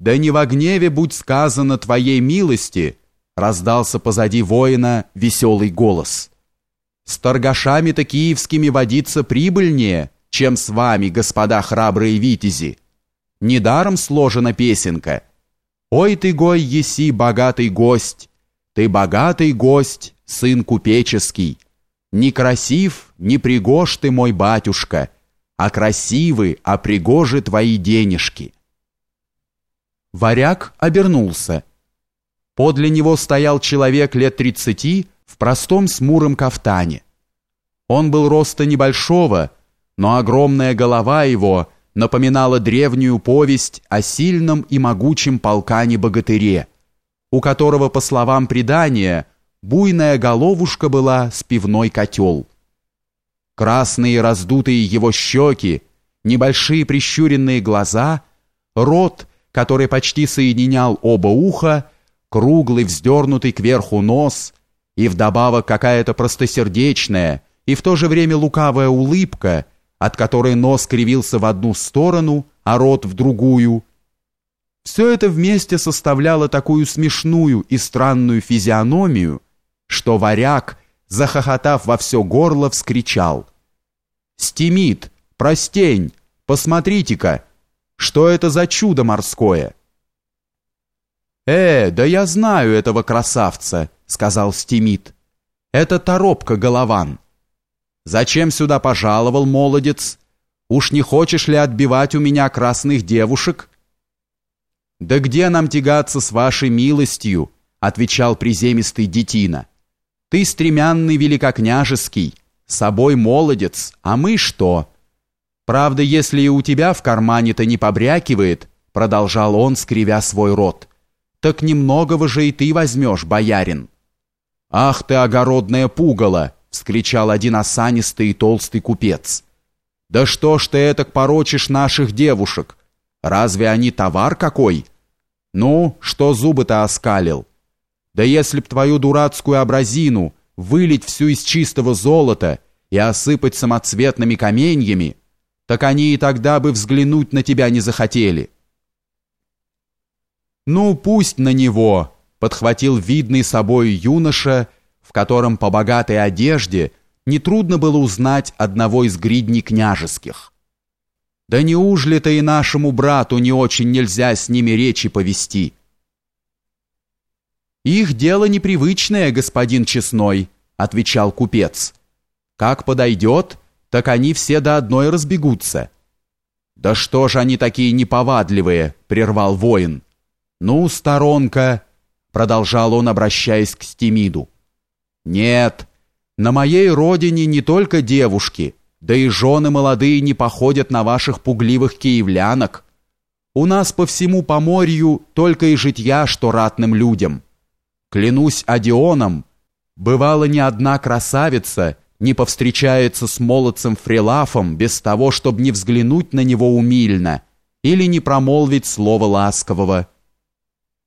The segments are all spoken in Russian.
Да не во гневе будь сказано твоей милости, раздался позади воина веселый голос. С торгашами-то киевскими водиться прибыльнее, чем с вами, господа храбрые витязи. Недаром сложена песенка. Ой ты, гой, еси богатый гость, ты богатый гость, сын купеческий. Не красив, не пригож ты, мой батюшка, а красивы, а пригожи твои денежки. Варяг обернулся. Подле него стоял человек лет тридцати в простом смуром кафтане. Он был роста небольшого, но огромная голова его напоминала древнюю повесть о сильном и могучем полкане-богатыре, у которого, по словам предания, буйная головушка была с пивной котел. Красные раздутые его щеки, небольшие прищуренные глаза, рот, который почти соединял оба уха, круглый вздернутый кверху нос и вдобавок какая-то простосердечная и в то же время лукавая улыбка, от которой нос кривился в одну сторону, а рот в другую. Все это вместе составляло такую смешную и странную физиономию, что варяг, захохотав во все горло, вскричал. «Стимит! Простень! Посмотрите-ка! Что это за чудо морское?» «Э, да я знаю этого красавца», — сказал Стимит. «Это торопка Голован». «Зачем сюда пожаловал, молодец? Уж не хочешь ли отбивать у меня красных девушек?» «Да где нам тягаться с вашей милостью?» — отвечал приземистый детина. Ты стремянный великокняжеский, собой молодец, а мы что? Правда, если и у тебя в кармане-то не побрякивает, продолжал он, скривя свой рот, так немногого же и ты возьмешь, боярин. Ах ты, огородное пугало! вскричал один осанистый и толстый купец. Да что ж ты этак порочишь наших девушек? Разве они товар какой? Ну, что зубы-то оскалил? Да если б твою дурацкую образину вылить всю из чистого золота и осыпать самоцветными каменьями, так они и тогда бы взглянуть на тебя не захотели. Ну, пусть на него, подхватил видный собой юноша, в котором по богатой одежде нетрудно было узнать одного из гридней княжеских. Да неужели-то и нашему брату не очень нельзя с ними речи повести? «Их дело непривычное, господин Честной», — отвечал купец. «Как подойдет, так они все до одной разбегутся». «Да что ж они такие неповадливые?» — прервал воин. «Ну, сторонка», — продолжал он, обращаясь к Стемиду. «Нет, на моей родине не только девушки, да и жены молодые не походят на ваших пугливых киевлянок. У нас по всему Поморью только и житья, что ратным людям». Клянусь Одионом, бывало ни одна красавица не повстречается с молодцем Фрилафом без того, чтобы не взглянуть на него умильно или не промолвить слова ласкового.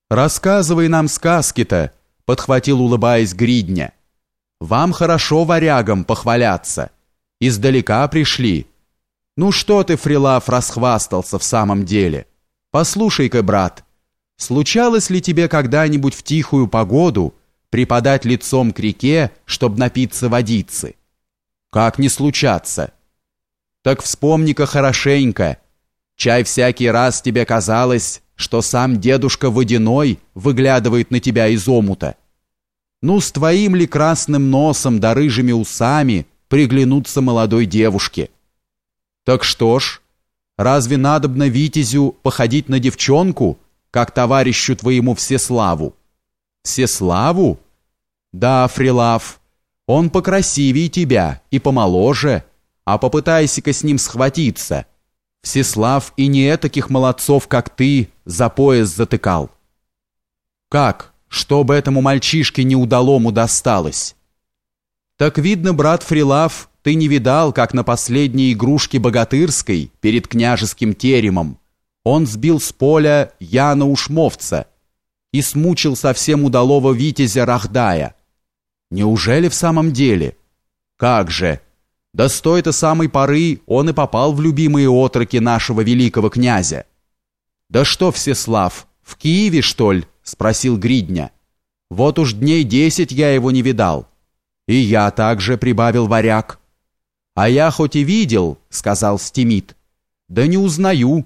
«Рассказывай нам сказки-то», — подхватил, улыбаясь Гридня. «Вам хорошо варягам похваляться. Издалека пришли. Ну что ты, Фрилаф, расхвастался в самом деле? Послушай-ка, брат». Случалось ли тебе когда-нибудь в тихую погоду припадать лицом к реке, чтобы напиться водицы? Как не случаться? Так вспомни-ка хорошенько. Чай всякий раз тебе казалось, что сам дедушка Водяной выглядывает на тебя из омута. Ну, с твоим ли красным носом да рыжими усами приглянуться молодой девушке? Так что ж, разве надобно Витязю походить на девчонку, как товарищу твоему Всеславу. Всеславу? Да, Фрилав, он покрасивее тебя и помоложе, а попытайся-ка с ним схватиться. Всеслав и не таких молодцов, как ты, за пояс затыкал. Как? Чтобы этому мальчишке неудалому досталось? Так видно, брат Фрилав, ты не видал, как на последней игрушке богатырской перед княжеским теремом он сбил с поля Яна Ушмовца и смучил совсем удалого витязя Рахдая. Неужели в самом деле? Как же! Да с той-то самой поры он и попал в любимые отроки нашего великого князя. «Да что, Всеслав, в Киеве, что ли?» — спросил Гридня. «Вот уж дней десять я его не видал». «И я также», — прибавил варяг. «А я хоть и видел», — сказал Стимит, — «да не узнаю,